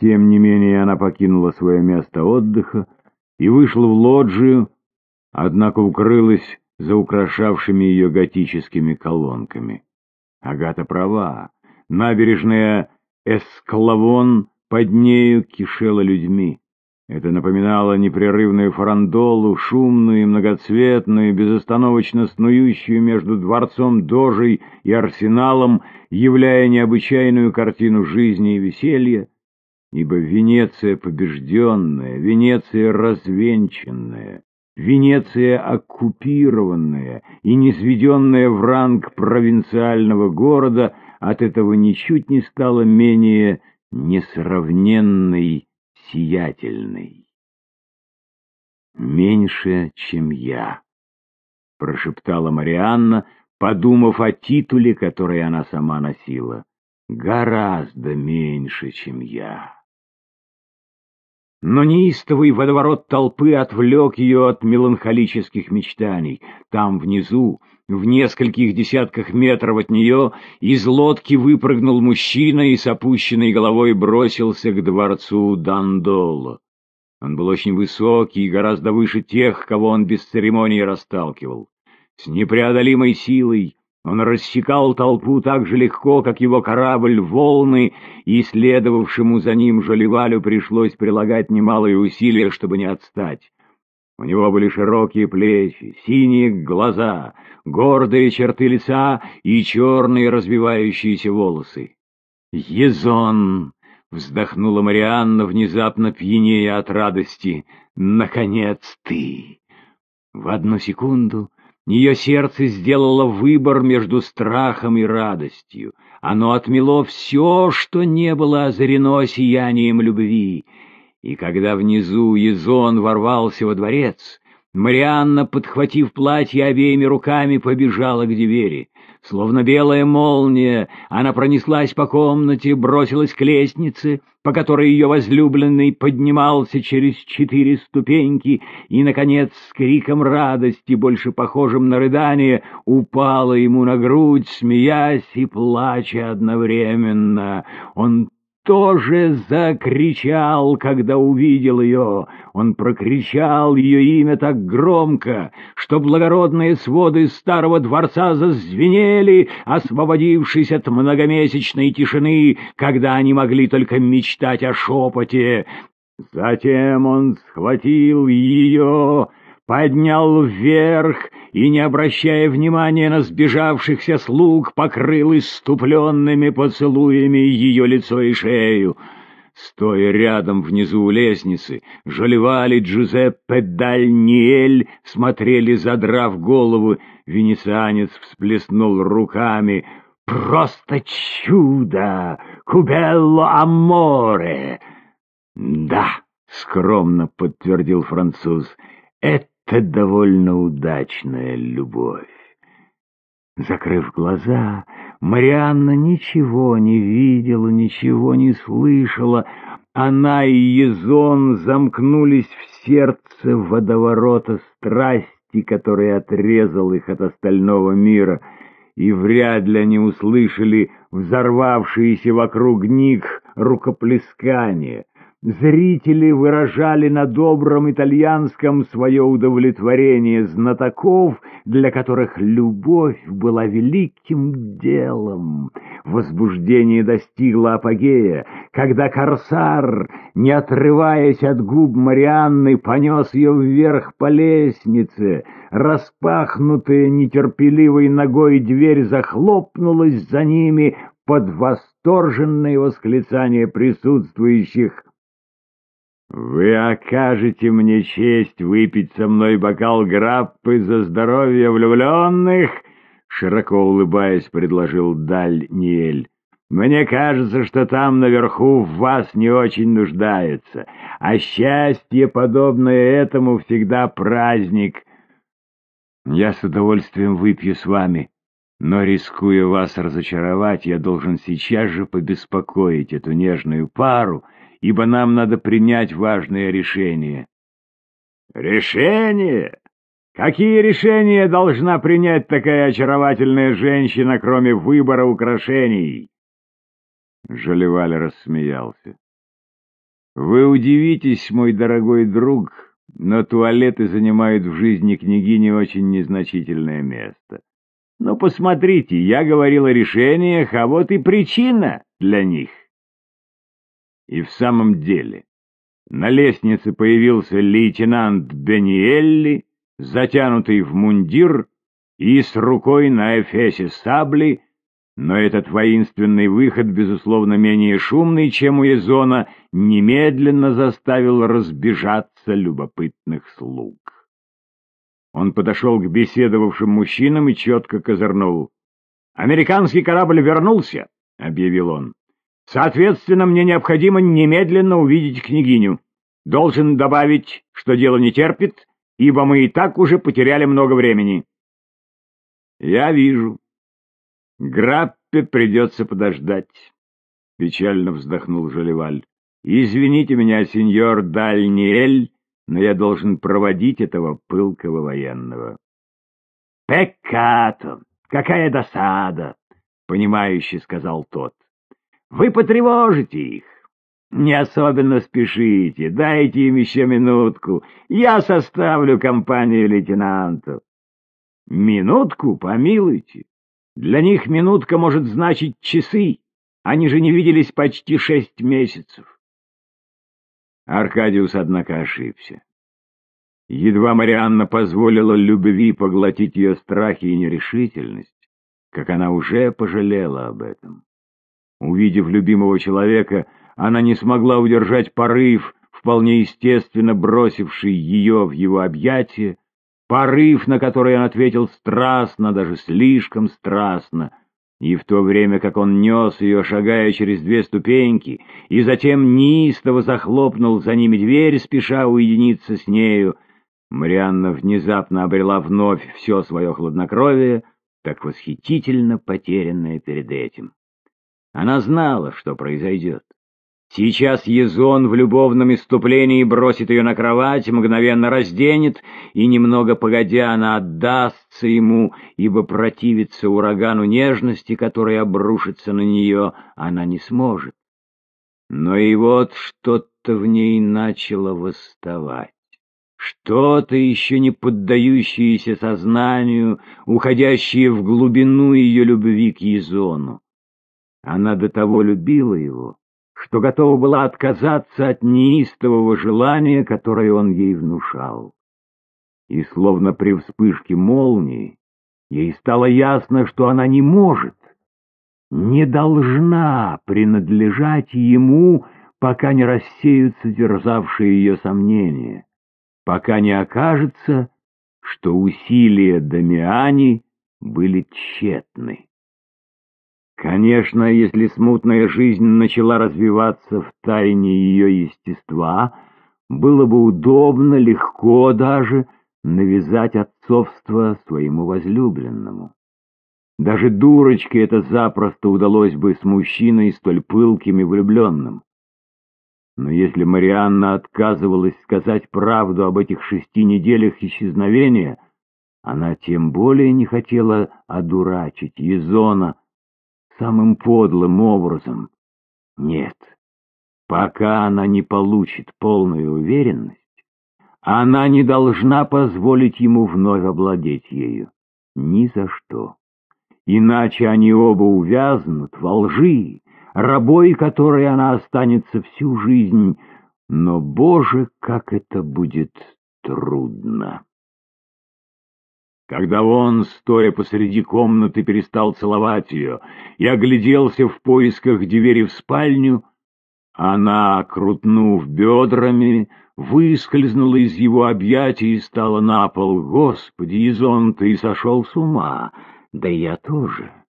Тем не менее она покинула свое место отдыха и вышла в лоджию, однако укрылась за украшавшими ее готическими колонками. Агата права. Набережная Эсклавон под нею кишела людьми. Это напоминало непрерывную фарандолу, шумную и многоцветную, безостановочно снующую между дворцом Дожей и арсеналом, являя необычайную картину жизни и веселья, ибо Венеция побежденная, Венеция развенчанная, Венеция оккупированная и низведенная в ранг провинциального города от этого ничуть не стала менее несравненной, сиятельной. «Меньше, чем я», — прошептала Марианна, подумав о титуле, который она сама носила. «Гораздо меньше, чем я». Но неистовый водоворот толпы отвлек ее от меланхолических мечтаний. Там, внизу, в нескольких десятках метров от нее, из лодки выпрыгнул мужчина и с опущенной головой бросился к дворцу Дандоло. Он был очень высокий и гораздо выше тех, кого он без церемонии расталкивал. С непреодолимой силой он рассекал толпу так же легко, как его корабль волны, и следовавшему за ним Жолевалю пришлось прилагать немалые усилия, чтобы не отстать. У него были широкие плечи, синие глаза, гордые черты лица и черные развивающиеся волосы. «Езон!» — вздохнула Марианна, внезапно пьянея от радости. «Наконец ты!» В одну секунду ее сердце сделало выбор между страхом и радостью. Оно отмело все, что не было озарено сиянием любви. И когда внизу Езон ворвался во дворец, Марианна, подхватив платье обеими руками, побежала к двери. Словно белая молния, она пронеслась по комнате, бросилась к лестнице, по которой ее возлюбленный поднимался через четыре ступеньки, и, наконец, с криком радости, больше похожим на рыдание, упала ему на грудь, смеясь и плача одновременно. Он тоже закричал, когда увидел ее. Он прокричал ее имя так громко, что благородные своды старого дворца зазвенели, освободившись от многомесячной тишины, когда они могли только мечтать о шепоте. Затем он схватил ее поднял вверх и, не обращая внимания на сбежавшихся слуг, покрыл иступленными поцелуями ее лицо и шею. Стоя рядом внизу у лестницы, Жолевали Джузеппе Дальниэль смотрели, задрав голову. Венецианец всплеснул руками. «Просто чудо! Кубелло аморе!» «Да», — скромно подтвердил француз, — «это это довольно удачная любовь. Закрыв глаза, Марианна ничего не видела, ничего не слышала. Она и Езон замкнулись в сердце водоворота страсти, который отрезал их от остального мира, и вряд ли они услышали взорвавшиеся вокруг них рукоплескания. Зрители выражали на добром итальянском свое удовлетворение знатоков, для которых любовь была великим делом. Возбуждение достигло апогея, когда корсар, не отрываясь от губ Марианны, понес ее вверх по лестнице. Распахнутая нетерпеливой ногой дверь захлопнулась за ними под восторженное восклицание присутствующих. «Вы окажете мне честь выпить со мной бокал граппы за здоровье влюбленных?» Широко улыбаясь, предложил Даль Ниэль. «Мне кажется, что там наверху в вас не очень нуждается, а счастье, подобное этому, всегда праздник. Я с удовольствием выпью с вами, но, рискуя вас разочаровать, я должен сейчас же побеспокоить эту нежную пару» ибо нам надо принять важное решение. Решение? Какие решения должна принять такая очаровательная женщина, кроме выбора украшений? Жалеваль рассмеялся. Вы удивитесь, мой дорогой друг, но туалеты занимают в жизни княгини очень незначительное место. Но посмотрите, я говорил о решениях, а вот и причина для них. И в самом деле, на лестнице появился лейтенант Бениэлли, затянутый в мундир и с рукой на эфесе сабли, но этот воинственный выход, безусловно, менее шумный, чем у Эзона, немедленно заставил разбежаться любопытных слуг. Он подошел к беседовавшим мужчинам и четко козырнул. «Американский корабль вернулся», — объявил он. «Соответственно, мне необходимо немедленно увидеть княгиню. Должен добавить, что дело не терпит, ибо мы и так уже потеряли много времени». «Я вижу», Граппе придется подождать, — печально вздохнул Жалеваль. Извините меня, сеньор Дальниэль, но я должен проводить этого пылкого военного. Пеккато! Какая досада! — понимающе сказал тот. Вы потревожите их. Не особенно спешите, дайте им еще минутку. Я составлю компанию лейтенанту. Минутку, помилуйте. Для них минутка может значить часы. Они же не виделись почти шесть месяцев. Аркадиус, однако, ошибся. Едва Марианна позволила любви поглотить ее страхи и нерешительность, как она уже пожалела об этом. Увидев любимого человека, она не смогла удержать порыв, вполне естественно бросивший ее в его объятия, порыв, на который он ответил страстно, даже слишком страстно, и в то время, как он нес ее, шагая через две ступеньки, и затем неистово захлопнул за ними дверь, спеша уединиться с нею, Марианна внезапно обрела вновь все свое хладнокровие, так восхитительно потерянное перед этим. Она знала, что произойдет. Сейчас Езон в любовном иступлении бросит ее на кровать, мгновенно разденет, и немного погодя она отдастся ему, ибо противиться урагану нежности, который обрушится на нее, она не сможет. Но и вот что-то в ней начало восставать. Что-то еще не поддающееся сознанию, уходящее в глубину ее любви к Езону. Она до того любила его, что готова была отказаться от неистового желания, которое он ей внушал. И словно при вспышке молнии ей стало ясно, что она не может, не должна принадлежать ему, пока не рассеются терзавшие ее сомнения, пока не окажется, что усилия Дамиани были тщетны. Конечно, если смутная жизнь начала развиваться в тайне ее естества, было бы удобно, легко даже, навязать отцовство своему возлюбленному. Даже дурочке это запросто удалось бы с мужчиной столь пылким и влюбленным. Но если Марианна отказывалась сказать правду об этих шести неделях исчезновения, она тем более не хотела одурачить Езона, самым подлым образом. Нет, пока она не получит полную уверенность, она не должна позволить ему вновь овладеть ею. Ни за что. Иначе они оба увязнут во лжи, рабой которой она останется всю жизнь. Но, Боже, как это будет трудно! Когда он, стоя посреди комнаты, перестал целовать ее и огляделся в поисках двери в спальню, она, крутнув бедрами, выскользнула из его объятий и стала на пол. Господи, Изон, ты сошел с ума! Да я тоже.